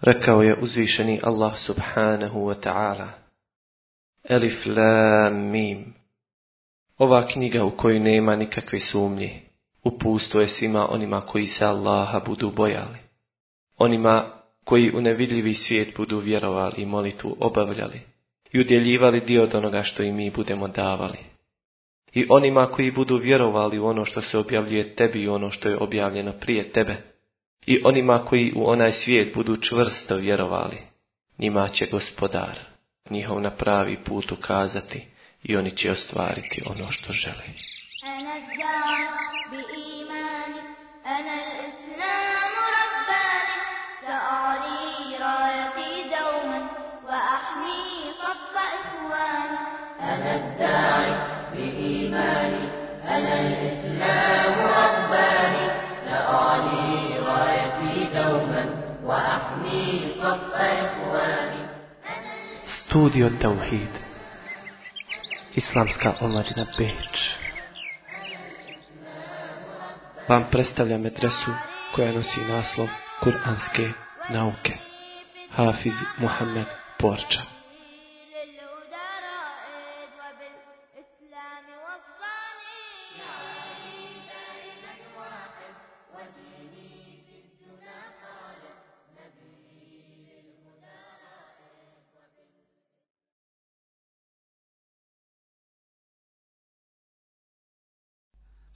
Rekao je uzvišeni Allah subhanahu wa ta'ala. Elif la mim. Ova knjiga u kojoj nema nikakve sumnje. Upusto je svima onima koji se Allaha budu bojali. Onima koji u nevidljivi svijet budu vjerovali i molitu obavljali. I udjeljivali dio od onoga što i mi budemo davali. I onima koji budu vjerovali u ono što se objavljuje tebi i ono što je objavljeno prije tebe i onima koji u onaj svijet budu čvrsto vjerovali, njima će gospodar njihov na pravi put ukazati i oni će ostvariti ono što žele. Studio Tauhid. Islamska omladina Beč. Vam predstavlja medresu koja nosi naslov Kur'anske nauke. Hafiz Muhammed Porča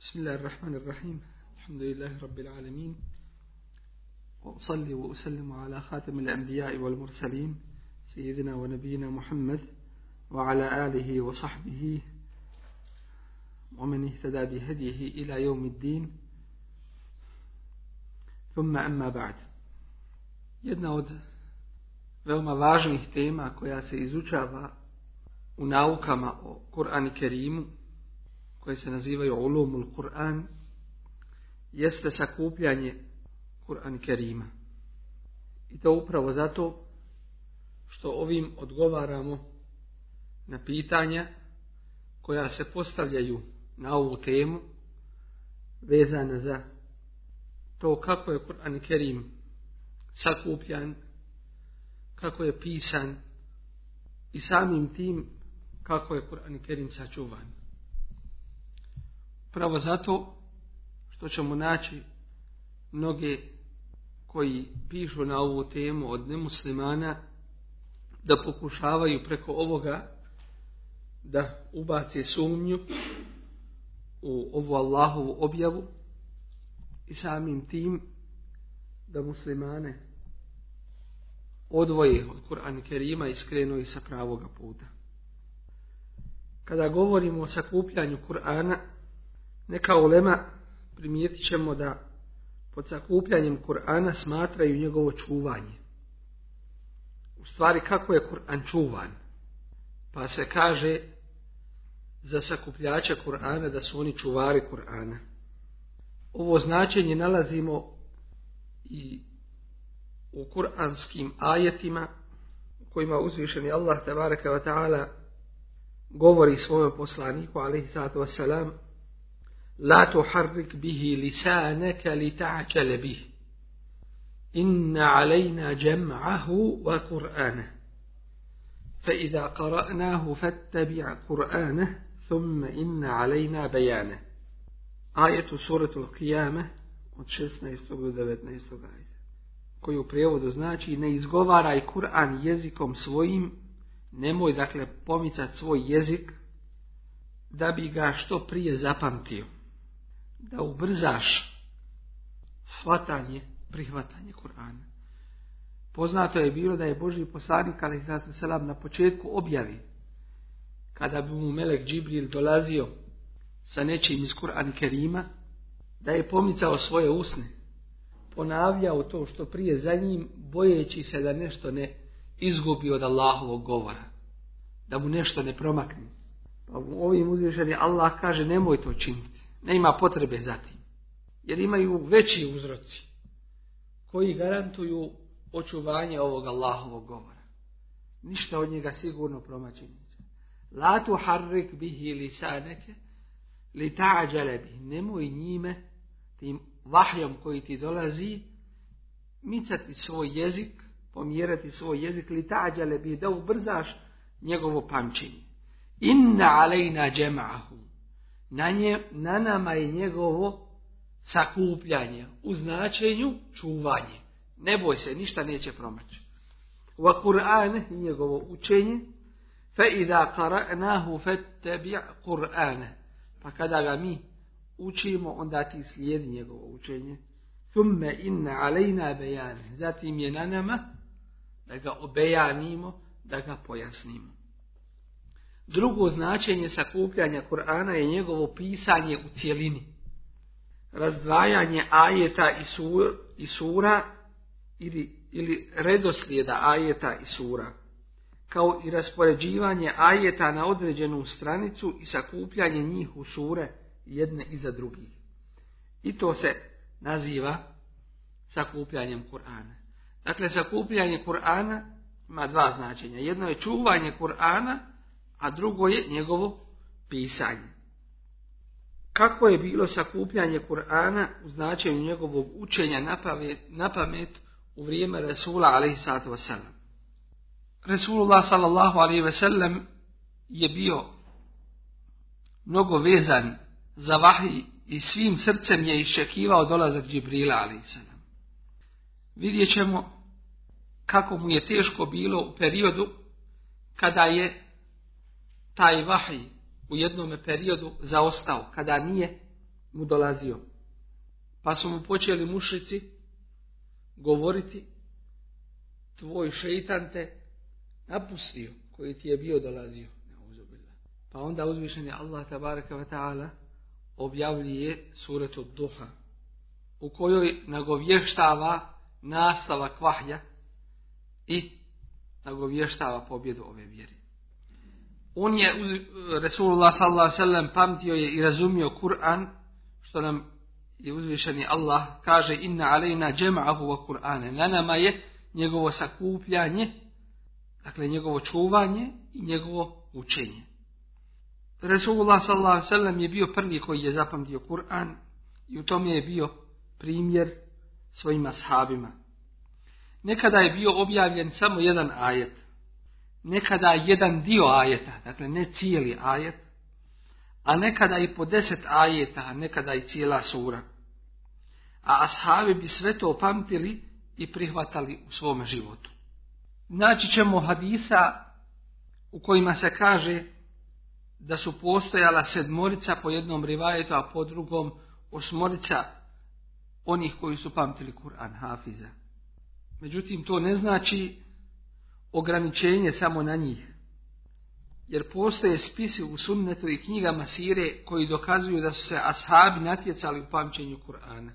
بسم الله الرحمن الرحيم. الحمد لله رب العالمين. وأصلي وأسلم على خاتم الأنبياء والمرسلين سيدنا ونبينا محمد وعلى آله وصحبه ومن اهتدى بهديه إلى يوم الدين. ثم أما بعد. Jedna od veoma važnih tema koja se izučava u naukama o Kerimu koje se nazivaju ulumul Kur'an jeste sakupljanje Kur'an Kerima. I to upravo zato što ovim odgovaramo na pitanja koja se postavljaju na ovu temu vezana za to kako je Kur'an Kerim sakupljan, kako je pisan i samim tim kako je Kur'an Kerim sačuvan. Pravo zato što ćemo naći mnoge koji pišu na ovu temu od nemuslimana da pokušavaju preko ovoga da ubace sumnju u ovu Allahovu objavu i samim tim da muslimane odvoje od Kur'an Kerima i skrenu ih sa pravoga puta. Kada govorimo o sakupljanju Kur'ana, neka ulema primijetit ćemo da pod sakupljanjem Kur'ana smatraju njegovo čuvanje. U stvari kako je Kur'an čuvan? Pa se kaže za sakupljače Kur'ana da su oni čuvari Kur'ana. Ovo značenje nalazimo i u kuranskim ajetima u kojima uzvišeni Allah tabaraka wa ta'ala govori svojom poslaniku alaihi sallatu wasalam La tuharrik bihi lisanaka li ta'čele bihi. Inna alejna džem'ahu wa Kur'ana. Fa idha qara'nahu fattabi' Kur'ana, thumma inna alejna bayana. Ajet u suratu Al-Qiyamah od 16. do 19. ajeta koji u prijevodu znači ne izgovaraj Kur'an jezikom svojim, nemoj dakle pomicati svoj jezik da bi ga što prije zapamtio da ubrzaš shvatanje, prihvatanje Kur'ana. Poznato je bilo da je Boži poslanik ali selam na početku objavi kada bi mu Melek Džibril dolazio sa nečim iz Kur'an Kerima da je pomicao svoje usne ponavljao to što prije za njim bojeći se da nešto ne izgubi od Allahovog govora da mu nešto ne promakne pa u ovim uzvišeni Allah kaže nemoj to činiti ne ima potrebe za tim. Jer imaju veći uzroci koji garantuju očuvanje ovog Allahovog govora. Ništa od njega sigurno promaći neće. La tu harrik bihi lisaneke li ta'đale bih. Nemoj njime, tim vahjom koji ti dolazi, micati svoj jezik pomjerati svoj jezik li tađale bi da ubrzaš njegovo pamćenje. Inna alejna džema'ahu. Na, nje, na nama je njegovo sakupljanje u značenju čuvanje. Ne boj se, ništa neće promaći. Wa Kur'an, njegovo učenje, fa idha qara'nahu fattabi' Kur'ana. Pa kada ga mi učimo, onda ti slijedi njegovo učenje. Thumme inna alejna bejane. Zatim je na nama da ga obejanimo, da ga pojasnimo. Drugo značenje sakupljanja Kur'ana je njegovo pisanje u cjelini. Razdvajanje ajeta i, sur, i sura ili, ili redoslijeda ajeta i sura. Kao i raspoređivanje ajeta na određenu stranicu i sakupljanje njih u sure jedne iza drugih. I to se naziva sakupljanjem Kur'ana. Dakle, sakupljanje Kur'ana ima dva značenja. Jedno je čuvanje Kur'ana, a drugo je njegovo pisanje. Kako je bilo sakupljanje Kur'ana u značenju njegovog učenja na pamet u vrijeme Resula alaihi wasallam? Resulullah sallallahu alaihi wasallam je bio mnogo vezan za vahij i svim srcem je iščekivao dolazak Džibrila alaihi Vidjet ćemo kako mu je teško bilo u periodu kada je taj vahij u jednom periodu zaostao, kada nije mu dolazio. Pa su mu počeli mušici govoriti tvoj šeitan te napustio koji ti je bio dolazio. Pa onda uzvišen je Allah tabaraka wa ta'ala objavljuje suretu duha u kojoj nagovještava nastavak vahja i nagovještava pobjedu ove vjere. On je, Resulullah sallallahu sallam, pamtio je i razumio Kur'an, što nam je uzvišeni Allah kaže inna alejna džema'ahu wa Kur'ane. Na nama je njegovo sakupljanje, dakle njegovo čuvanje i njegovo učenje. Resulullah sallam je bio prvi koji je zapamtio Kur'an i u tome je bio primjer svojima sahabima. Nekada je bio objavljen samo jedan ajet. Nekada jedan dio ajeta, dakle ne cijeli ajet, a nekada i po deset ajeta, a nekada i cijela sura. A ashabi bi sve to pamtili i prihvatali u svom životu. Naći ćemo hadisa u kojima se kaže da su postojala sedmorica po jednom rivajetu, a po drugom osmorica onih koji su pamtili Kur'an, Hafiza. Međutim, to ne znači ograničenje samo na njih. Jer postoje spisi u sunnetu i knjigama sire koji dokazuju da su se ashabi natjecali u pamćenju Kur'ana.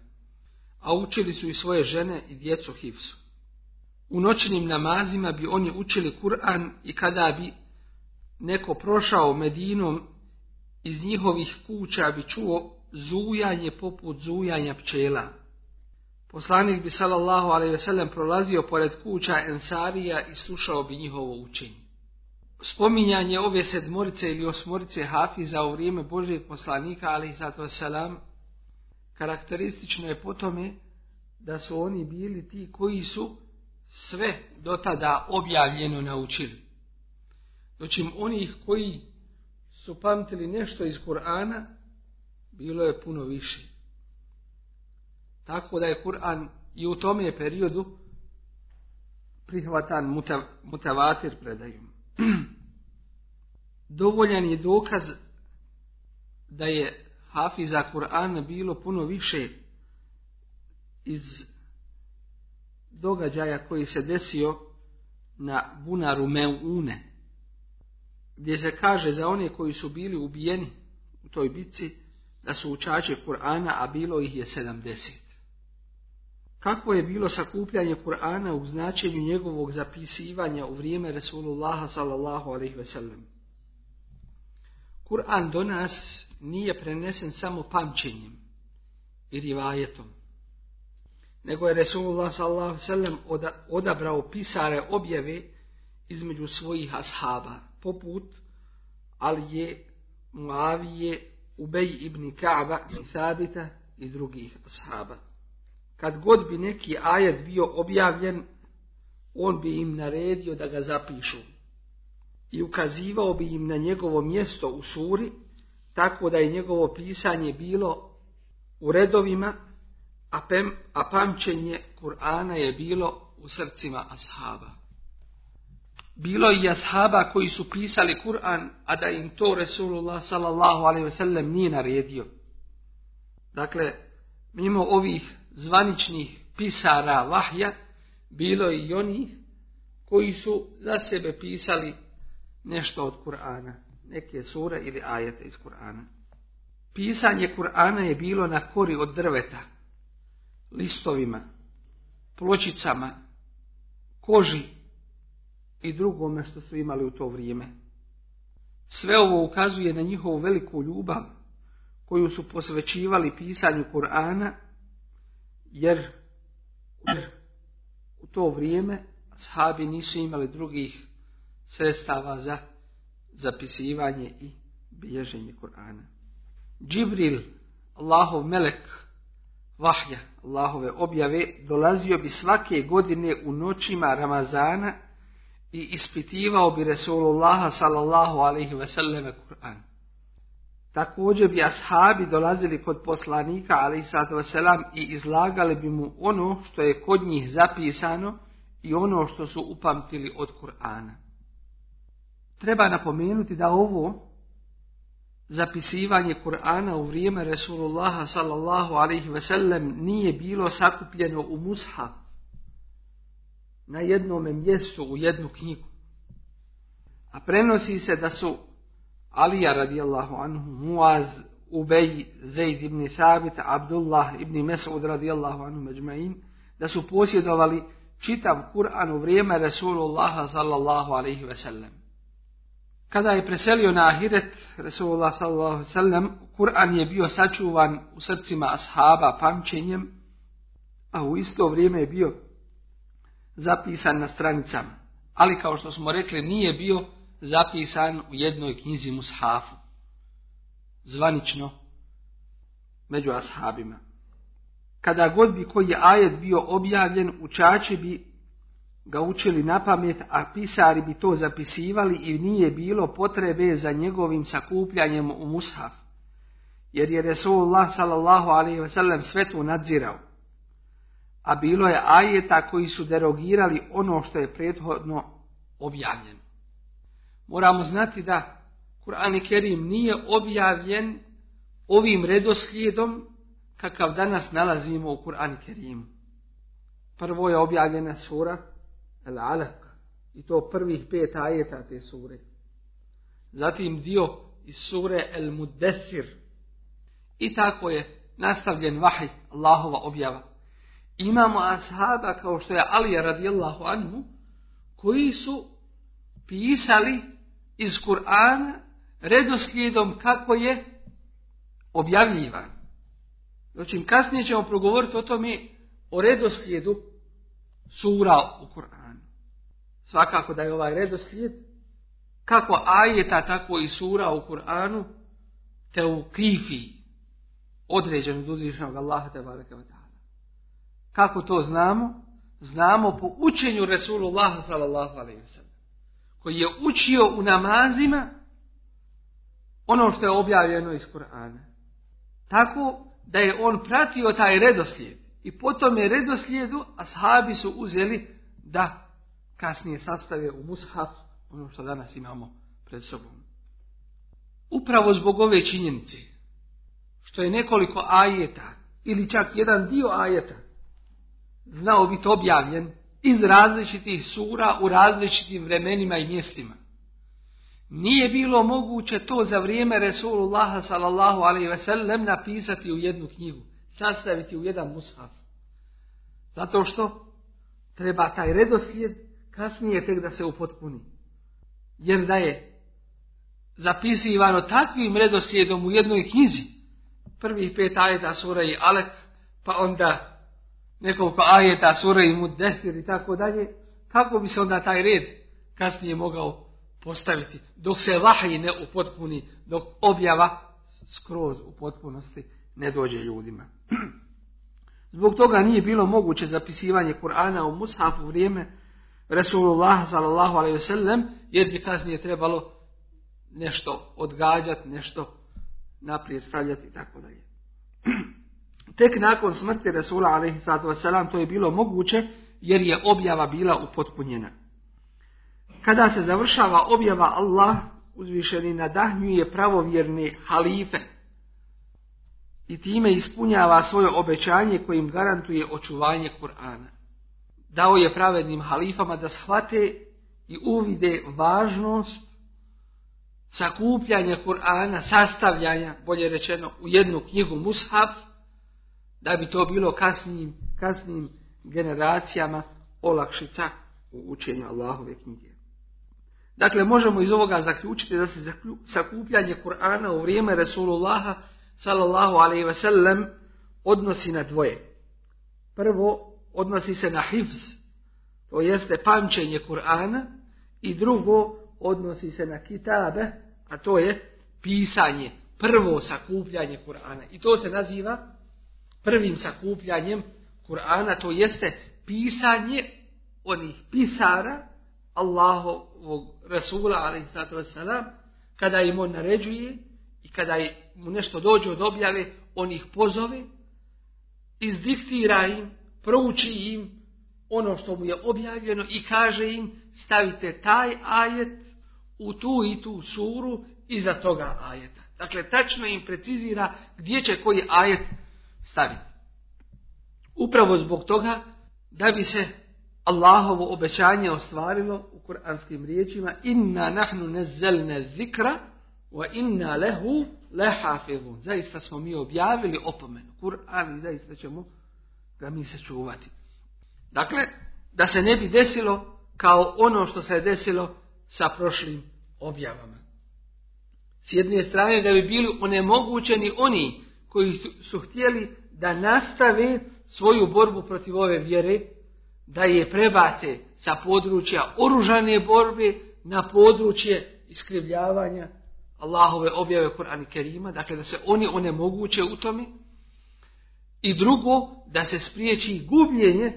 A učili su i svoje žene i djecu Hifsu. U noćnim namazima bi oni učili Kur'an i kada bi neko prošao Medinom iz njihovih kuća bi čuo zujanje poput zujanja pčela. Poslanik bi sallallahu alejhi ve sellem prolazio pored kuća Ensarija i slušao bi njihovo učenje. Spominjanje ove sedmorice ili osmorice Hafiza u vrijeme Božijeg poslanika alejhi selam karakteristično je po tome da su oni bili ti koji su sve do tada objavljeno naučili. Dočim onih koji su pamtili nešto iz Kur'ana, bilo je puno više. Tako da je Kur'an i u tome periodu prihvatan mutavatir predajom. Dovoljan je dokaz da je hafiza Kur'ana bilo puno više iz događaja koji se desio na bunaru Meune, gdje se kaže za one koji su bili ubijeni u toj bitci, da su učači Kur'ana, a bilo ih je sedamdeset. Kako je bilo sakupljanje Kur'ana u značenju njegovog zapisivanja u vrijeme Resulullaha sallallahu alaihi ve sellem? Kur'an do nas nije prenesen samo pamćenjem i rivajetom, nego je Resulullah sallallahu sellem odabrao pisare objave između svojih ashaba, poput Alije, Muavije, Ubej ibn Ka'ba i Sabita i drugih ashaba kad god bi neki ajet bio objavljen, on bi im naredio da ga zapišu i ukazivao bi im na njegovo mjesto u suri, tako da je njegovo pisanje bilo u redovima, a, pem, a pamćenje Kur'ana je bilo u srcima ashaba. Bilo i ashaba koji su pisali Kur'an, a da im to Resulullah sallallahu alaihi nije naredio. Dakle, mimo ovih zvaničnih pisara vahja, bilo i onih koji su za sebe pisali nešto od Kur'ana, neke sure ili ajete iz Kur'ana. Pisanje Kur'ana je bilo na kori od drveta, listovima, pločicama, koži i drugome što su imali u to vrijeme. Sve ovo ukazuje na njihovu veliku ljubav koju su posvećivali pisanju Kur'ana, jer u to vrijeme sahabi nisu imali drugih sredstava za zapisivanje i bilježenje Kur'ana. Džibril, Allahov melek, vahja, Allahove objave, dolazio bi svake godine u noćima Ramazana i ispitivao bi Resulullaha sallallahu alaihi ve selleme Kur'an. Također bi ashabi dolazili kod poslanika sallatu wasalam i izlagali bi mu ono što je kod njih zapisano i ono što su upamtili od Kur'ana. Treba napomenuti da ovo zapisivanje Kur'ana u vrijeme Resulullaha sallallahu alaihi ve sellem nije bilo sakupljeno u mushaf na jednome mjestu u jednu knjigu. A prenosi se da su Alija radijallahu anhu, Muaz, Ubej, Zaid ibn Thabit, Abdullah ibn Mesud radijallahu anhu međmain, da su posjedovali čitav Kur'an u vrijeme Resulullaha sallallahu alaihi ve sellem. Kada je preselio na Ahiret, Resulullah sallallahu alaihi ve sellem, Kur'an je bio sačuvan u srcima ashaba pamćenjem, a u isto vrijeme je bio zapisan na stranicama. Ali kao što smo rekli, nije bio zapisan u jednoj knjizi Mushafu. Zvanično među ashabima. Kada god bi koji ajet bio objavljen, učači bi ga učili na pamet, a pisari bi to zapisivali i nije bilo potrebe za njegovim sakupljanjem u mushaf. Jer je Resulullah sellem sve to nadzirao. A bilo je ajeta koji su derogirali ono što je prethodno objavljeno. Moramo znati da Kur'an Kerim nije objavljen ovim redoslijedom kakav danas nalazimo u Kur'an Kerimu. Prvo je objavljena sura El Alaq i to prvih pet ajeta te sure. Zatim dio iz sure El Muddesir i tako je nastavljen vahaj Allahova objava. Imamo ashaba kao što je Alija radijallahu anhu koji su pisali iz Kur'ana redoslijedom kako je objavljivan. Znači, kasnije ćemo progovoriti o tome o redoslijedu sura u Kur'anu. Svakako da je ovaj redoslijed kako ajeta, tako i sura u Kur'anu te u krifi određen od uzvišenog Allaha te baraka Kako to znamo? Znamo po učenju Resulullah sallallahu alaihi koji je učio u namazima ono što je objavljeno iz Kur'ana. Tako da je on pratio taj redoslijed. I po tome redoslijedu ashabi su uzeli da kasnije sastave u mushaf ono što danas imamo pred sobom. Upravo zbog ove činjenice što je nekoliko ajeta ili čak jedan dio ajeta znao biti objavljen iz različitih sura u različitim vremenima i mjestima. Nije bilo moguće to za vrijeme Resulullaha sallallahu alaihi ve sellem napisati u jednu knjigu, sastaviti u jedan mushaf. Zato što treba taj redoslijed kasnije tek da se upotpuni. Jer da je zapisivano takvim redoslijedom u jednoj knjizi, prvih pet ajeta sura i Alek, pa onda nekoliko ajeta, sura i mudesir i tako dalje, kako bi se onda taj red kasnije mogao postaviti, dok se vahij ne upotpuni, dok objava skroz u potpunosti ne dođe ljudima. Zbog toga nije bilo moguće zapisivanje Kur'ana u Mushafu u vrijeme Resulullah sallallahu alaihi sellem, jer bi kasnije trebalo nešto odgađati, nešto naprijed stavljati i tako dalje. Tek nakon smrti Resula wasalam to je bilo moguće jer je objava bila upotpunjena. Kada se završava objava Allah uzvišeni nadahnjuje pravovjerne halife i time ispunjava svoje obećanje kojim garantuje očuvanje Kur'ana. Dao je pravednim halifama da shvate i uvide važnost sakupljanja Kur'ana, sastavljanja, bolje rečeno, u jednu knjigu Mushaf, da bi to bilo kasnijim, kasnijim generacijama olakšica u učenju Allahove knjige. Dakle, možemo iz ovoga zaključiti da se sakupljanje Kur'ana u vrijeme Resulullaha sallallahu alaihi ve sellem odnosi na dvoje. Prvo, odnosi se na hifz, to jeste pamćenje Kur'ana i drugo, odnosi se na kitabe, a to je pisanje, prvo sakupljanje Kur'ana. I to se naziva prvim sakupljanjem Kur'ana, to jeste pisanje onih pisara Allahovog Rasula, ali kada im on naređuje i kada mu nešto dođe od objave, on ih pozove, izdiktira im, prouči im ono što mu je objavljeno i kaže im stavite taj ajet u tu i tu suru iza toga ajeta. Dakle, tačno im precizira gdje će koji ajet staviti. Upravo zbog toga da bi se Allahovo obećanje ostvarilo u kuranskim riječima inna nahnu nezzelne zikra wa inna lehu lehafizun. Zaista smo mi objavili opomenu. Kur'an i zaista ćemo ga mi se čuvati. Dakle, da se ne bi desilo kao ono što se je desilo sa prošlim objavama. S jedne strane da bi bili onemogućeni oni koji su htjeli da nastave svoju borbu protiv ove vjere, da je prebace sa područja oružane borbe na područje iskrivljavanja Allahove objave Kur'ana Kerima, dakle da se oni onemoguće u tome. I drugo, da se spriječi gubljenje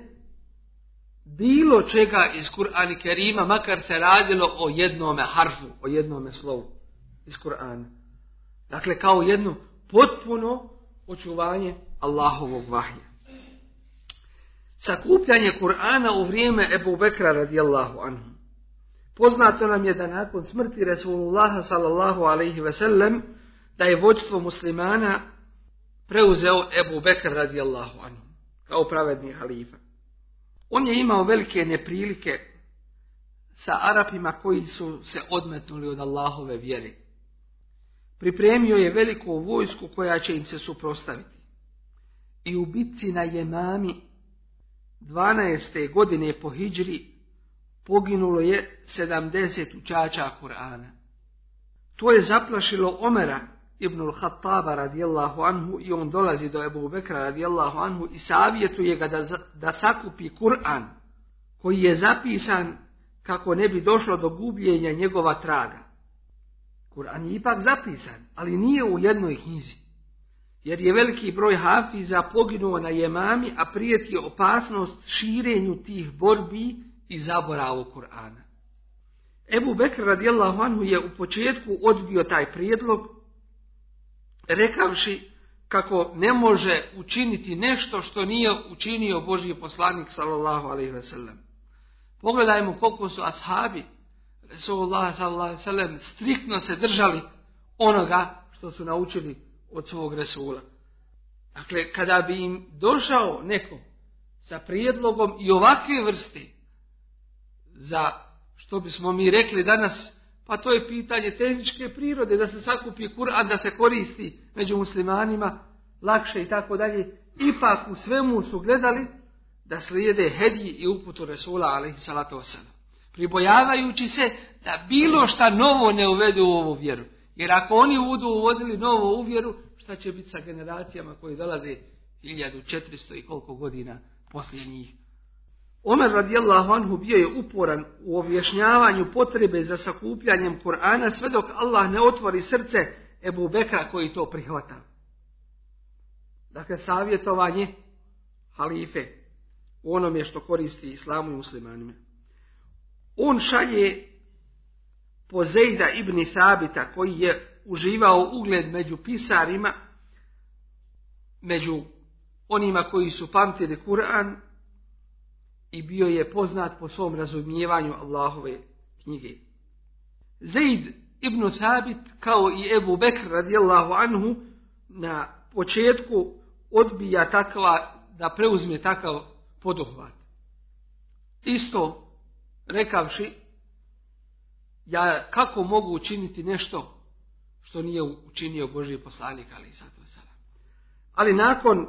bilo čega iz Kur'ana Kerima, makar se radilo o jednome harfu, o jednome slovu iz Kur'ana. Dakle, kao jedno potpuno očuvanje Allahovog vahja. Sakupljanje Kur'ana u vrijeme Ebu Bekra radijallahu anhu. Poznato nam je da nakon smrti Resulullaha sallallahu alaihi ve sellem da je vođstvo muslimana preuzeo Ebu Bekr radijallahu anhu kao pravedni halifa. On je imao velike neprilike sa Arapima koji su se odmetnuli od Allahove vjere. Pripremio je veliku vojsku koja će im se suprostaviti. I u bitci na Jemami 12. godine po Hidžri poginulo je 70 učača Kur'ana. To je zaplašilo Omera ibn al-Hattaba radijallahu anhu i on dolazi do Ebu Bekra radijallahu anhu i savjetuje ga da, da sakupi Kur'an koji je zapisan kako ne bi došlo do gubljenja njegova traga. Kur'an je ipak zapisan, ali nije u jednoj knjizi. Jer je veliki broj hafiza poginuo na jemami, a prijeti opasnost širenju tih borbi i zaboravu Kur'ana. Ebu Bekr radijallahu anhu je u početku odbio taj prijedlog, rekavši kako ne može učiniti nešto što nije učinio Božji poslanik sallallahu alaihi ve sellem. Pogledajmo koliko su ashabi Resulullah alaihi striktno se držali onoga što su naučili od svog Resula. Dakle, kada bi im došao neko sa prijedlogom i ovakve vrste za što bismo mi rekli danas, pa to je pitanje tehničke prirode, da se sakupi Kur'an, da se koristi među muslimanima, lakše i tako dalje. Ipak u svemu su gledali da slijede hedji i uputu Resula, alaihi salatu wasalam. Pribojavajući se da bilo šta novo ne uvedu u ovu vjeru. Jer ako oni budu uvodili novo uvjeru, šta će biti sa generacijama koji dolaze 1400 i koliko godina poslije njih. Omer radijallahu anhu bio je uporan u objašnjavanju potrebe za sakupljanjem Kur'ana sve dok Allah ne otvori srce Ebu Bekra koji to prihvata. Dakle, savjetovanje halife u onome što koristi islamu i muslimanima. On šalje po Zejda ibn Sabita koji je uživao ugled među pisarima, među onima koji su pamtili Kur'an i bio je poznat po svom razumijevanju Allahove knjige. Zaid ibn Sabit kao i Ebu Bekr radijallahu anhu na početku odbija takva da preuzme takav poduhvat. Isto rekavši ja kako mogu učiniti nešto što nije učinio Božji poslanik ali Ali nakon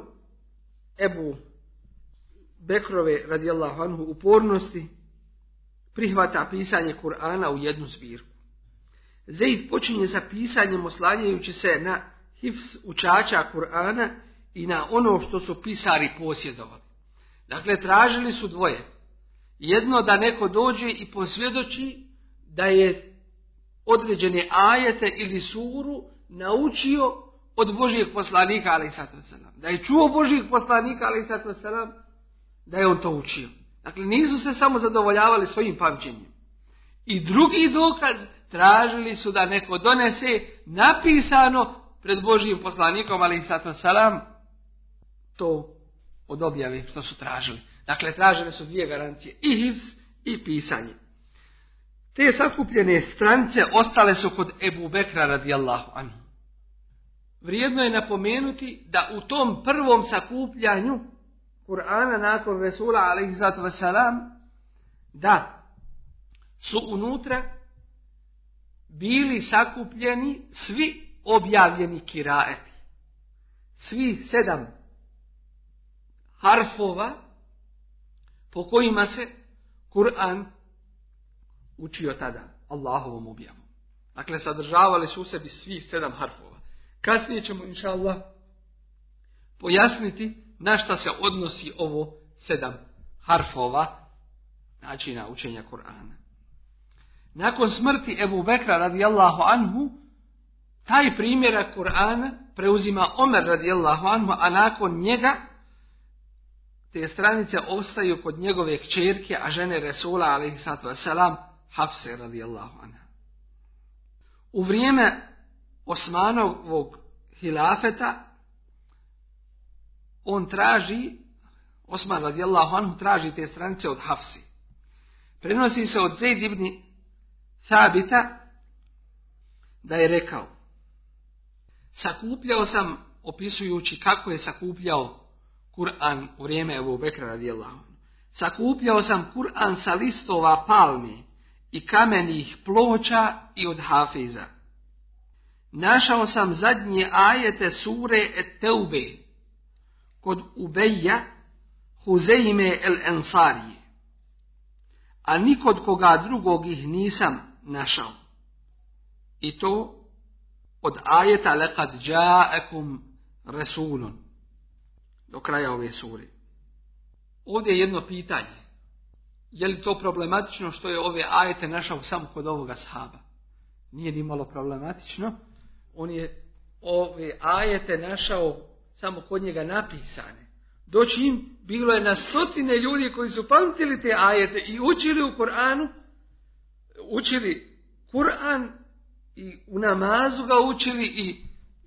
Ebu Bekrove radijallahu anhu upornosti prihvata pisanje Kur'ana u jednu zbirku. Zeid počinje sa pisanjem oslanjajući se na hifs učača Kur'ana i na ono što su pisari posjedovali. Dakle, tražili su dvoje. Jedno da neko dođe i posvjedoči da je određene ajete ili suru naučio od Božijeg poslanika, ali Da je čuo Božijeg poslanika, ali da je on to učio. Dakle, nisu se samo zadovoljavali svojim pamćenjem. I drugi dokaz tražili su da neko donese napisano pred Božijim poslanikom, ali salam, to od objave što su tražili. Dakle, tražili su dvije garancije, i hivs i pisanje. Te sakupljene strance ostale su kod Ebu Bekra radijallahu anhu. Vrijedno je napomenuti da u tom prvom sakupljanju Kur'ana nakon Resula alaihi wasalam da su unutra bili sakupljeni svi objavljeni kiraeti. Svi sedam harfova po kojima se Kur'an učio tada Allahovom objavom. Dakle, sadržavali su u sebi svih sedam harfova. Kasnije ćemo, inša Allah, pojasniti na šta se odnosi ovo sedam harfova načina učenja Kur'ana. Nakon smrti Ebu Bekra radijallahu anhu, taj primjerak Kur'ana preuzima Omer radijallahu anhu, a nakon njega te stranice ostaju kod njegove kćerke, a žene Resula wasalam, Hafse radijallahu anha. U vrijeme Osmanovog hilafeta on traži, Osman radijallahu anhu traži te stranice od Hafsi. Prenosi se od Zaid ibn Thabita da je rekao sakupljao sam opisujući kako je sakupljao Kur'an u vrijeme Ebu Bekra radijallahu Sakupljao sam Kur'an sa listova palmi i kamenih ploča i od hafiza. Našao sam zadnje ajete sure et teube kod Ubeja Huzeime el Ensarije, a nikod koga drugog ih nisam našao. I to od ajeta lekad džaekum resulun do kraja ove sure. Ovdje je jedno pitanje. Je li to problematično što je ove ajete našao samo kod ovoga sahaba? Nije ni malo problematično. On je ove ajete našao samo kod njega napisane. Doći im bilo je na stotine ljudi koji su pamtili te ajete i učili u Koranu, učili Kur'an i u namazu ga učili i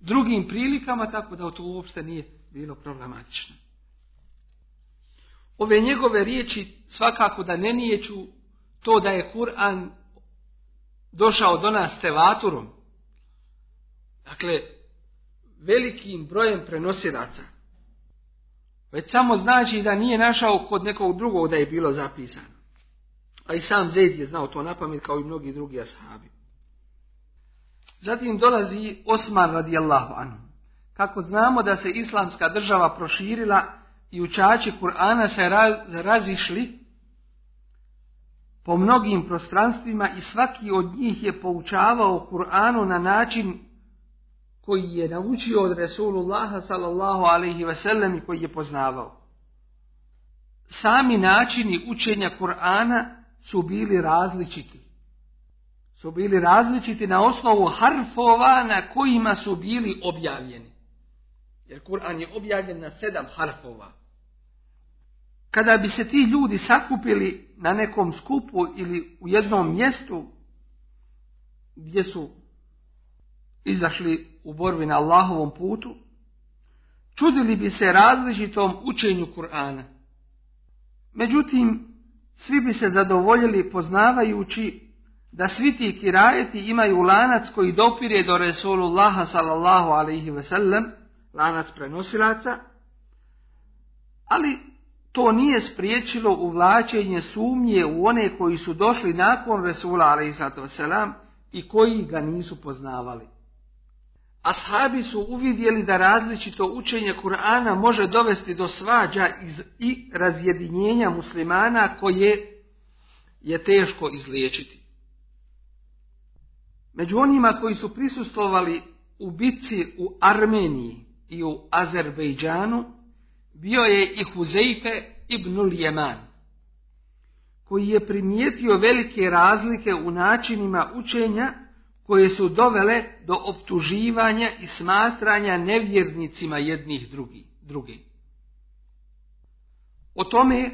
drugim prilikama, tako da to uopšte nije bilo problematično. Ove njegove riječi svakako da ne niječu to da je Kur'an došao do nas tevaturom. Dakle, velikim brojem prenosilaca. Već samo znači da nije našao kod nekog drugog da je bilo zapisano. A i sam Zed je znao to na pamet kao i mnogi drugi ashabi. Zatim dolazi Osman radijallahu anhu. Kako znamo da se islamska država proširila i učači Kur'ana se razišli po mnogim prostranstvima i svaki od njih je poučavao Kur'anu na način koji je naučio od Resulullaha sallallahu alaihi sellem i koji je poznavao. Sami načini učenja Kur'ana su bili različiti. Su bili različiti na osnovu harfova na kojima su bili objavljeni. Jer Kur'an je objavljen na sedam harfova. kada bi se ti ljudi sakupili na nekom skupu ili u jednom mjestu gdje su izašli u borbi na Allahovom putu, čudili bi se različitom učenju Kur'ana. Međutim, svi bi se zadovoljili poznavajući da svi ti kirajeti imaju lanac koji dopire do Resulullaha sallallahu alaihi ve sellem, lanac prenosilaca, ali to nije spriječilo uvlačenje sumnje u one koji su došli nakon Resula selam i koji ga nisu poznavali. Ashabi su uvidjeli da različito učenje Kur'ana može dovesti do svađa i razjedinjenja muslimana koje je teško izliječiti. Među onima koji su prisustovali u bitci u Armeniji i u Azerbejdžanu bio je i Huzeife ibnul Jeman, koji je primijetio velike razlike u načinima učenja koje su dovele do optuživanja i smatranja nevjernicima jednih drugi, drugi. O tome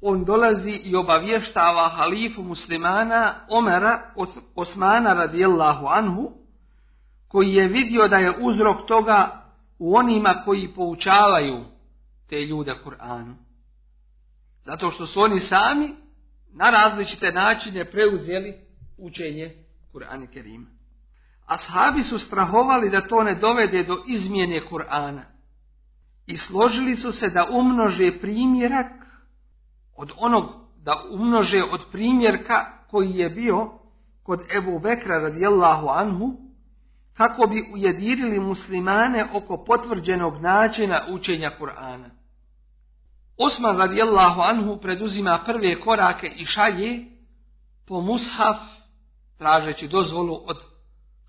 on dolazi i obavještava halifu muslimana Omera Osmana radijallahu anhu, koji je vidio da je uzrok toga u onima koji poučavaju te ljude Kur'anu. Zato što su oni sami na različite načine preuzeli učenje Kur'ana Kerima. Ashabi su strahovali da to ne dovede do izmjene Kur'ana i složili su se da umnože primjerak od onog, da umnože od primjerka koji je bio kod Ebu Bekra radijallahu anhu, kako bi ujedirili muslimane oko potvrđenog načina učenja Kur'ana. Osman radijallahu anhu preduzima prve korake i šalje po mushaf tražeći dozvolu od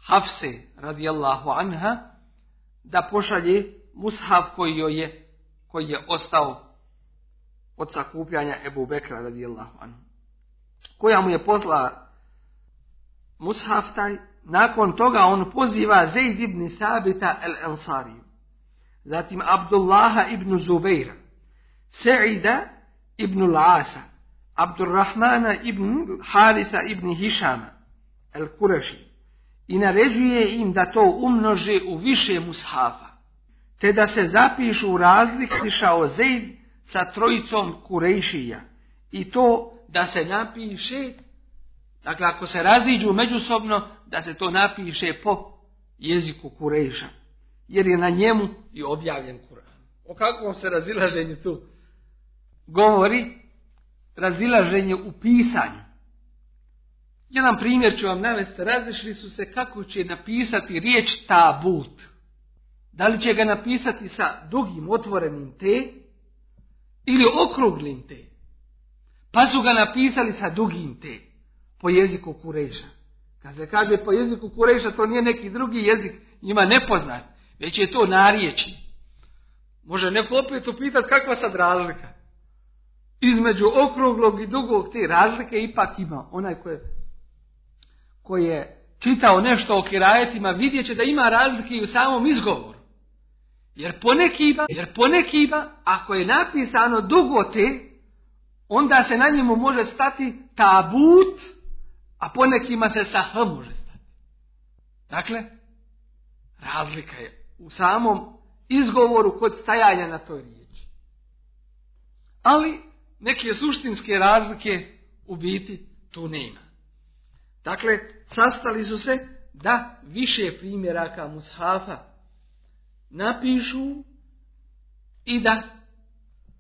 Hafse radijallahu anha da pošalje mushaf koji je koji je ostao od sakupljanja Ebu Bekra radijallahu anhu. Koja mu je posla mushaf taj, nakon toga on poziva Zaid ibn Sabita el Ansariju, zatim Abdullaha ibn Zubeira, Sa'ida ibn Lasa, Abdurrahmana ibn Harisa ibn Hišama, el Kureši, i naređuje im da to umnože u više mushafa, te da se zapišu razlik o Zaid sa trojicom Kurejšija i to da se napiše, dakle ako se raziđu međusobno, da se to napiše po jeziku Kurejša, jer je na njemu i objavljen Kur'an. O kakvom se razilaženju tu govori? Razilaženje u pisanju. Jedan primjer ću vam navesti. Razišli su se kako će napisati riječ tabut. Da li će ga napisati sa dugim otvorenim te ili okruglim te. Pa su ga napisali sa dugim te po jeziku Kureša. Kad se kaže po jeziku Kureša, to nije neki drugi jezik njima nepoznat, već je to nariječi. Može neko opet upitati kakva sad razlika. Između okruglog i dugog te razlike ipak ima. Onaj koji je, je čitao nešto o kirajetima vidjet će da ima razlike i u samom izgovoru. Jer ponekima, jer ponekima, ako je napisano dugo te, onda se na njemu može stati tabut, a ponekima se sa h može stati. Dakle, razlika je u samom izgovoru kod stajanja na toj riječi. Ali, neke suštinske razlike u biti tu nema. Dakle, sastali su se da više primjeraka mushafa napišu i da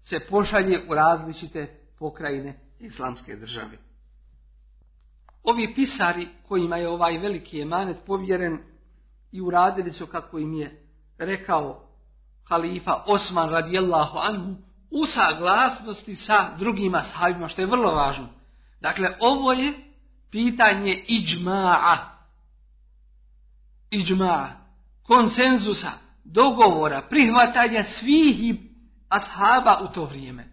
se pošalje u različite pokrajine islamske države. Ovi pisari kojima je ovaj veliki emanet povjeren i uradili su kako im je rekao halifa Osman radijallahu anhu u saglasnosti sa drugima sahabima, što je vrlo važno. Dakle, ovo je pitanje iđma'a. Iđma'a. Konsenzusa dogovora, prihvatanja svih ashaba u to vrijeme.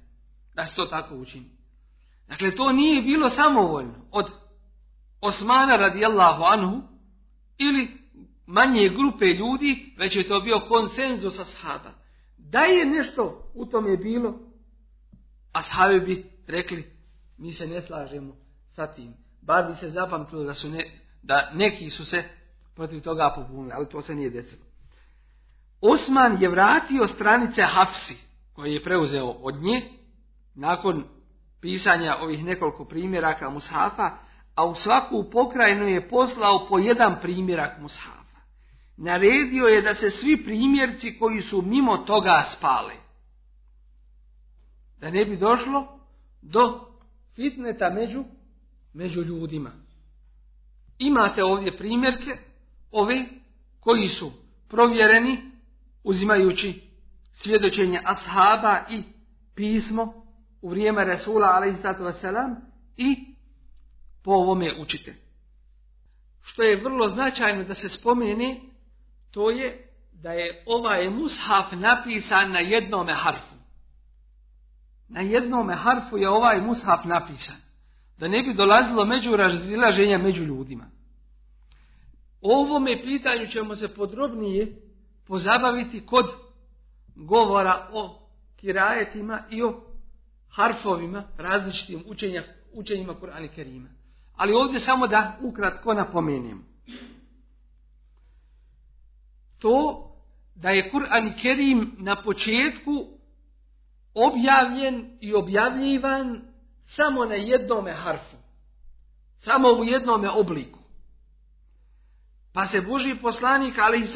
Da se to tako učini. Dakle, to nije bilo samovoljno od Osmana radijallahu anhu ili manje grupe ljudi, već je to bio konsenzus ashaba. Da je nešto u tome bilo, ashabi bi rekli, mi se ne slažemo sa tim. Bar bi se zapamtilo da, su ne, da neki su se protiv toga pobunili, ali to se nije desilo. Osman je vratio stranice Hafsi, koje je preuzeo od nje, nakon pisanja ovih nekoliko primjeraka Mushafa, a u svaku pokrajinu je poslao po jedan primjerak Mushafa. Naredio je da se svi primjerci koji su mimo toga spale. Da ne bi došlo do fitneta među, među ljudima. Imate ovdje primjerke, ove koji su provjereni, uzimajući svjedočenje ashaba i pismo u vrijeme Resula a.s. i po ovome učite. Što je vrlo značajno da se spomeni, to je da je ovaj mushaf napisan na jednome harfu. Na jednome harfu je ovaj mushaf napisan. Da ne bi dolazilo među razilaženja među ljudima. O ovome pitanju ćemo se podrobnije pozabaviti kod govora o kirajetima i o harfovima, različitim učenja, učenjima Kur'ana Kerima. Ali ovdje samo da ukratko napomenem. To da je Kur'an Kerim na početku objavljen i objavljivan samo na jednome harfu. Samo u jednome obliku. Pa se Boži poslanik, ali i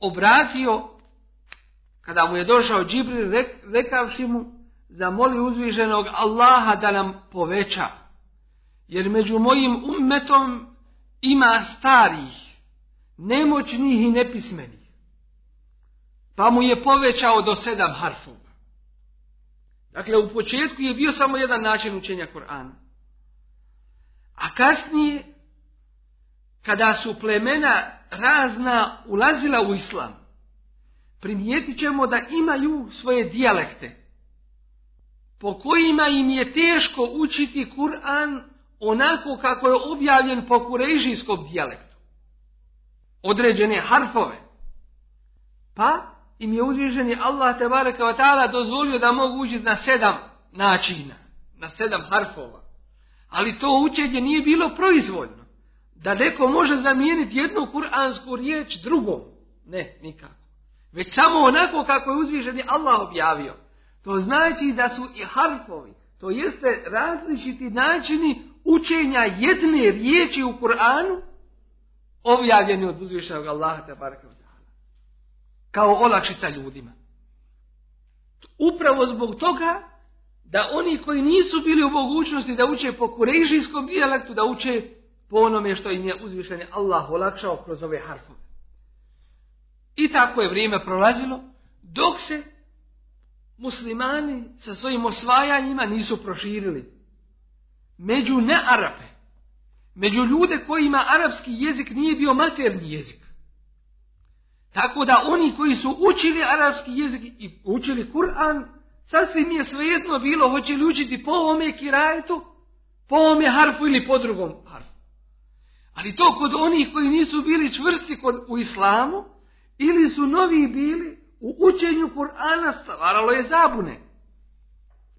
obratio, kada mu je došao Džibril, rekavši mu, zamoli uzviženog Allaha da nam poveća. Jer među mojim ummetom ima starih, nemoćnih i nepismenih. Pa mu je povećao do sedam harfova. Dakle, u početku je bio samo jedan način učenja Korana. A kasnije, kada su plemena razna ulazila u islam, primijetit ćemo da imaju svoje dijalekte, po kojima im je teško učiti Kur'an onako kako je objavljen po kurejžijskom dijalektu. Određene harfove. Pa im je uzvišeni Allah te baraka wa ta'ala dozvolio da mogu učiti na sedam načina, na sedam harfova. Ali to učenje nije bilo proizvoljno. Da neko može zamijeniti jednu kuransku riječ drugom. Ne, nikako. Već samo onako kako je uzvišeni Allah objavio. To znači da su i harfovi, to jeste različiti načini učenja jedne riječi u Kur'anu objavljeni od uzvišenog Allaha te kao olakšica ljudima. Upravo zbog toga da oni koji nisu bili u mogućnosti da uče po kurežijskom dijalektu, da uče po onome što im je uzvišeni Allah olakšao kroz ove harfove. I tako je vrijeme prolazilo, dok se muslimani sa svojim osvajanjima nisu proširili. Među ne Arape, među ljude kojima arapski jezik nije bio materni jezik. Tako da oni koji su učili arapski jezik i učili Kur'an, sasvim je svejedno bilo hoće li učiti po ovome kirajetu, po ovome harfu ili po drugom harfu. Ali to kod onih koji nisu bili čvrsti kod, u islamu, ili su novi bili u učenju Kur'ana stvaralo je zabune.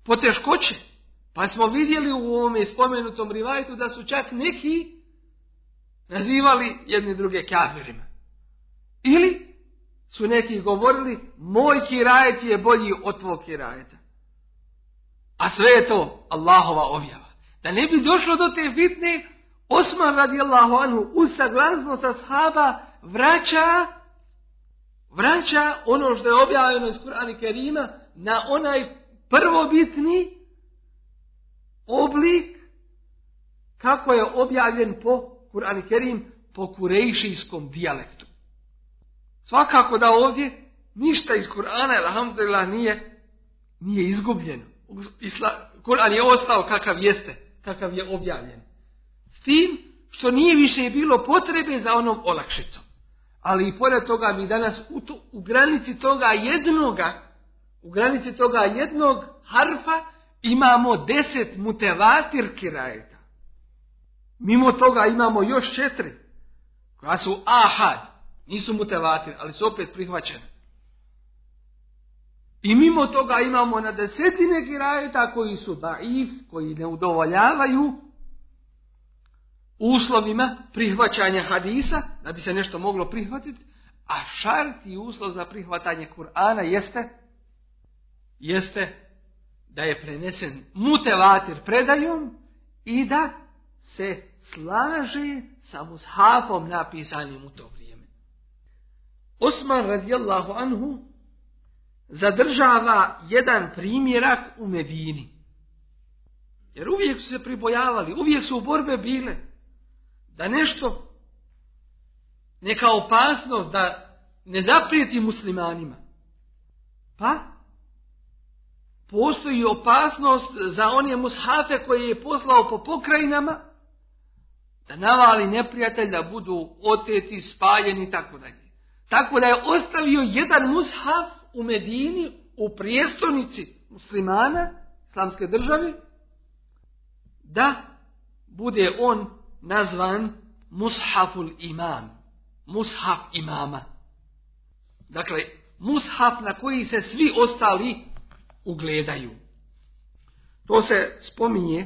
Poteškoće. Pa smo vidjeli u ovome spomenutom rivajtu da su čak neki nazivali jedni druge kafirima. Ili su neki govorili, moj kirajet je bolji od tvog kirajeta. A sve je to Allahova objava. Da ne bi došlo do te fitne, Osman radijallahu anhu saglasnost sa shaba vraća vraća ono što je objavljeno iz Kur'ana Kerima na onaj prvobitni oblik kako je objavljen po Kur'an Kerim po kurejšijskom dijalektu. Svakako da ovdje ništa iz Kur'ana, alhamdulillah, nije, nije izgubljeno. Kur'an je ostao kakav jeste, kakav je objavljen. S tim što nije više bilo potrebe za onom olakšicom. Ali i pored toga mi danas u, u granici toga jednoga, u granici toga jednog harfa imamo deset mutevatir kirajeta. Mimo toga imamo još četiri, koja su ahad. Nisu mutevatir, ali su opet prihvaćene. I mimo toga imamo na desetine kirajeta koji su daif, koji ne udovoljavaju uslovima prihvaćanja hadisa, da bi se nešto moglo prihvatiti, a šart i uslov za prihvatanje Kur'ana jeste, jeste da je prenesen mutevatir predajom i da se slaže sa mushafom napisanim u to vrijeme. Osman radijallahu anhu zadržava jedan primjerak u Medini. Jer uvijek su se pribojavali, uvijek su u borbe bile da nešto, neka opasnost da ne zaprijeti muslimanima. Pa, postoji opasnost za one mushafe koje je poslao po pokrajinama, da navali neprijatelj da budu oteti, spaljeni i tako dalje. Tako da je ostavio jedan mushaf u Medini, u prijestolnici muslimana, islamske države, da bude on nazvan mushaful imam, mushaf imama. Dakle, mushaf na koji se svi ostali ugledaju. To se spominje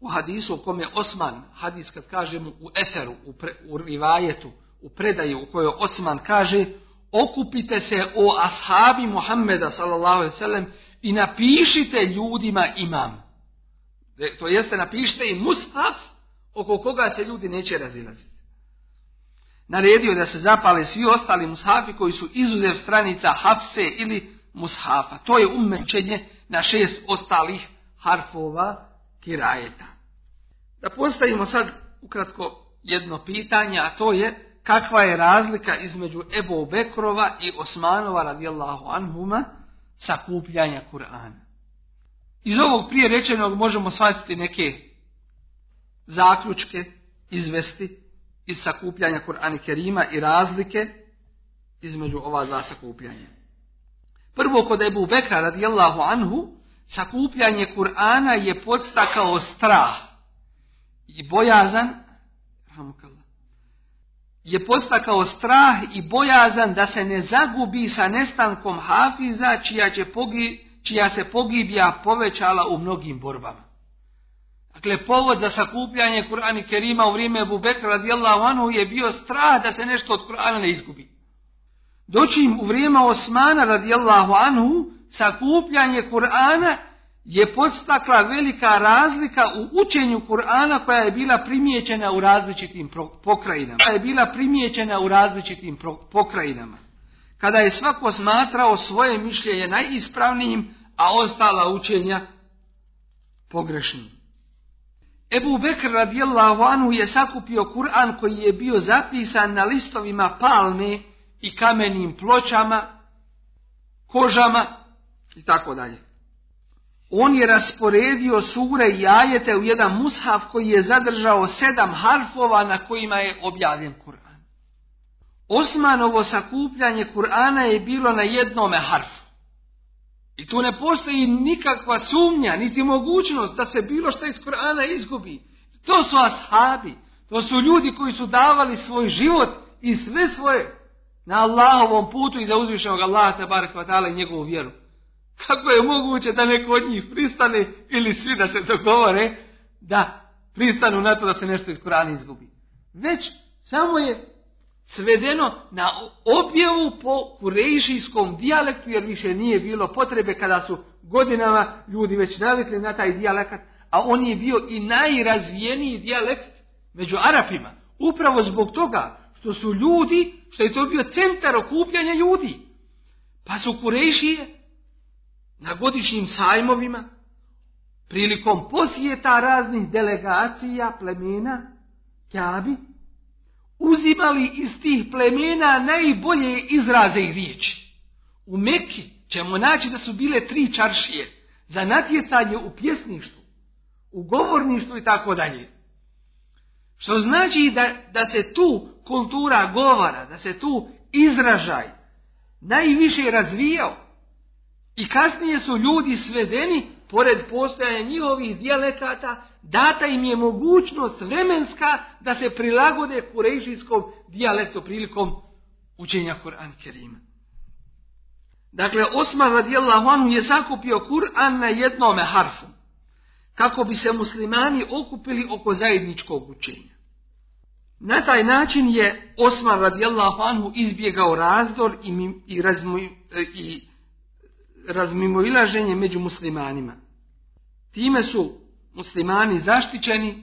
u hadisu u kome Osman, hadis kad kažemo u eferu, u, pre, u rivajetu, u predaju u kojoj Osman kaže okupite se o ashabi Muhammeda sallallahu i napišite ljudima imam. To jeste napišite i mushaf oko koga se ljudi neće razilaziti. Naredio da se zapale svi ostali mushafi koji su izuzev stranica hafse ili mushafa. To je umećenje na šest ostalih harfova kirajeta. Da postavimo sad ukratko jedno pitanje, a to je kakva je razlika između Ebu Bekrova i Osmanova radijallahu anhuma sakupljanja Kur'ana. Iz ovog prije rečenog možemo shvatiti neke zaključke, izvesti iz sakupljanja Kur'ana Kerima i razlike između ova dva sakupljanja. Prvo kod Ebu Bekra radijallahu anhu, sakupljanje Kur'ana je podstakao strah i bojazan, je postakao strah i bojazan da se ne zagubi sa nestankom hafiza čija, će čija se pogibija povećala u mnogim borbama. Dakle, povod za sakupljanje Kur'ana Kerima u vrijeme Ebu Bekra radijallahu anhu je bio strah da se nešto od Kur'ana ne izgubi. Doći u vrijeme Osmana radijallahu anhu, sakupljanje Kur'ana je podstakla velika razlika u učenju Kur'ana koja je bila primijećena u različitim pokrajinama. Koja je bila primijećena u različitim pokrajinama. Kada je svako smatrao svoje mišljenje najispravnijim, a ostala učenja pogrešnim. Ebu Bekr radijallahu anhu je sakupio Kur'an koji je bio zapisan na listovima palme i kamenim pločama, kožama i tako dalje. On je rasporedio sure i ajete u jedan mushaf koji je zadržao sedam harfova na kojima je objavljen Kur'an. Osmanovo sakupljanje Kur'ana je bilo na jednome harfu. I tu ne postoji nikakva sumnja, niti mogućnost da se bilo što iz Kur'ana izgubi. To su ashabi, to su ljudi koji su davali svoj život i sve svoje na Allahovom putu i za uzvišenog Allaha te i njegovu vjeru. Kako je moguće da neko od njih pristane ili svi da se dogovore da pristanu na to da se nešto iz Kur'ana izgubi. Već samo je svedeno na objavu po kurejšijskom dijalektu, jer više nije bilo potrebe kada su godinama ljudi već navikli na taj dijalekt, a on je bio i najrazvijeniji dijalekt među Arapima. Upravo zbog toga što su ljudi, što je to bio centar okupljanja ljudi. Pa su kurejšije na godišnjim sajmovima, prilikom posjeta raznih delegacija, plemena, kjabi, uzimali iz tih plemena najbolje izraze i riječi. U Meki ćemo naći da su bile tri čaršije za natjecanje u pjesništvu, u govorništvu i tako dalje. Što znači da, da se tu kultura govora, da se tu izražaj najviše razvijao. I kasnije su ljudi svedeni, pored postojanja njihovih dijalekata, data im je mogućnost vremenska da se prilagode kurejšijskom dijalektu prilikom učenja Kur'an Kerima. Dakle, Osman radijallahu anhu je zakupio Kur'an na jednome harfu. Kako bi se muslimani okupili oko zajedničkog učenja. Na taj način je Osman radijallahu anhu izbjegao razdor i, i, i razmimoilaženje među muslimanima. Time su muslimani zaštićeni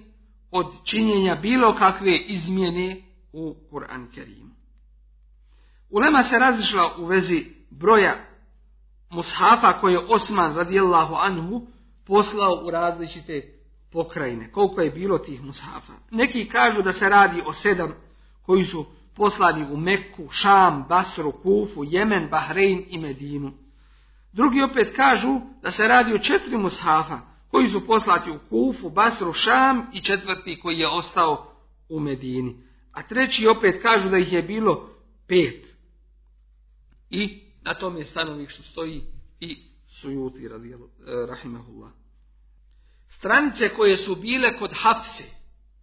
od činjenja bilo kakve izmjene u Kur'an Kerimu. Ulema se razišla u vezi broja mushafa koje je Osman radijallahu anhu poslao u različite pokrajine. Koliko je bilo tih mushafa. Neki kažu da se radi o sedam koji su poslani u Mekku, Šam, Basru, Kufu, Jemen, Bahrein i Medinu. Drugi opet kažu da se radi o četiri mushafa koji su poslati u Kufu, Basru, Šam i četvrti koji je ostao u Medini. A treći opet kažu da ih je bilo pet. I na tom je stanovištu stoji i sujuti radi eh, rahimahullah. Stranice koje su bile kod Hafse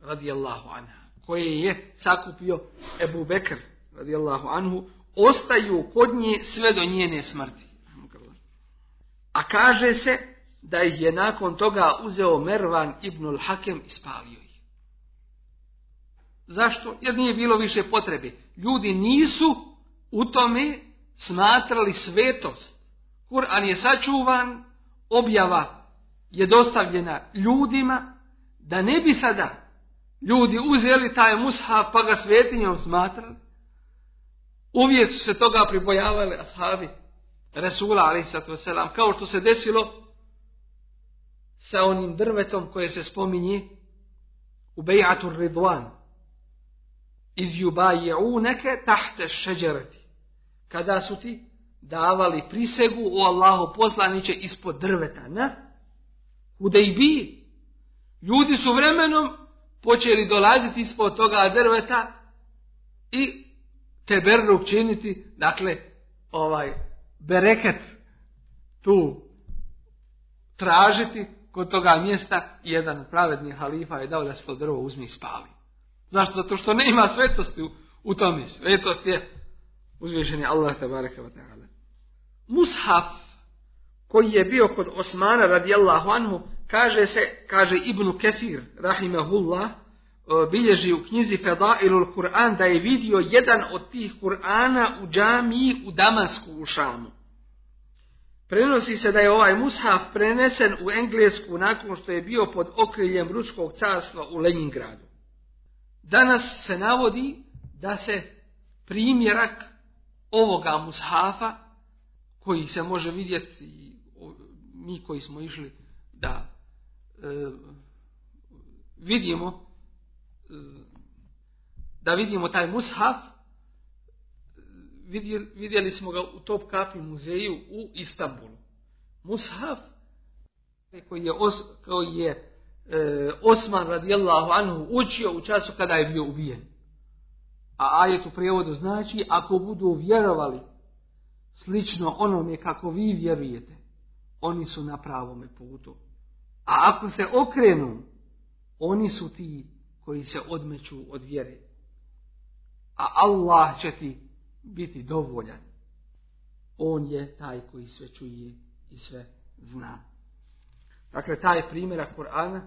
radijallahu anha, koje je sakupio Ebu Bekr radijallahu anhu, ostaju kod nje sve do njene smrti. A kaže se da ih je nakon toga uzeo Mervan ibnul Hakem i spalio ih. Zašto? Jer nije bilo više potrebe. Ljudi nisu u tome smatrali svetost. Kur'an je sačuvan, objava je dostavljena ljudima, da ne bi sada ljudi uzeli taj mushaf pa ga svetinjom smatrali. Uvijek su se toga pribojavali ashabi Resula a.s. kao što se desilo sa onim drvetom koje se spominje u Bejatu Ridwan. Iz neke tahte šeđerati. Kada su ti davali prisegu u Allahu poslaniće ispod drveta. Na? U. Ljudi su vremenom počeli dolaziti ispod toga drveta i teberruk činiti, dakle, ovaj, bereket tu tražiti kod toga mjesta jedan pravedni halifa je dao da se to drvo uzmi i spali. Zašto? Zato što ne ima svetosti u, u tome. Svetost je uzvišeni Allah tabaraka wa ta'ala. Mushaf koji je bio kod Osmana radijallahu anhu kaže se, kaže Ibnu Ketir rahimahullah bilježi u knjizi Fedailul Kur'an da je vidio jedan od tih Kur'ana u džamiji u Damasku u Šamu. Prenosi se da je ovaj mushaf prenesen u Englesku nakon što je bio pod okriljem Ruskog carstva u Leningradu. Danas se navodi da se primjerak ovoga mushafa koji se može vidjeti mi koji smo išli da e, vidimo da vidimo taj mushaf, vidjeli smo ga u Top Kapi muzeju u Istanbulu. Mushaf koji je, os, koji je e, Osman radijallahu anhu učio u času kada je bio ubijen. A ajet u prijevodu znači ako budu vjerovali slično onome kako vi vjerujete, oni su na pravome putu. A ako se okrenu, oni su ti koji se odmeću od vjere. A Allah će ti biti dovoljan. On je taj koji sve čuje i sve zna. Dakle, taj primjerak Kur'ana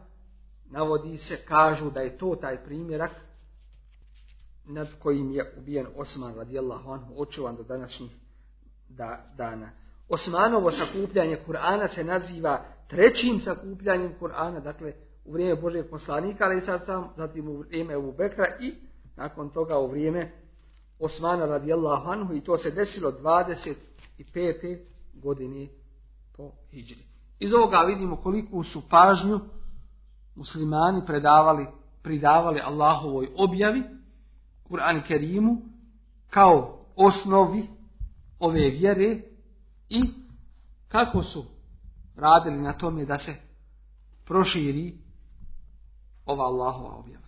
navodi se, kažu da je to taj primjerak nad kojim je ubijen Osman radijallahu anhu, očuvan do današnjih dana. Osmanovo sakupljanje Kur'ana se naziva trećim sakupljanjem Kur'ana, dakle u vrijeme Božeg poslanika, ali sad sam, zatim u vrijeme Ebu Bekra i nakon toga u vrijeme Osmana radijallahu anhu i to se desilo 25. godine po Hidžri. Iz ovoga vidimo koliko su pažnju muslimani predavali, pridavali Allahovoj objavi, Kur'an Kerimu, kao osnovi ove vjere i kako su radili na tome da se proširi ova Allahova objava.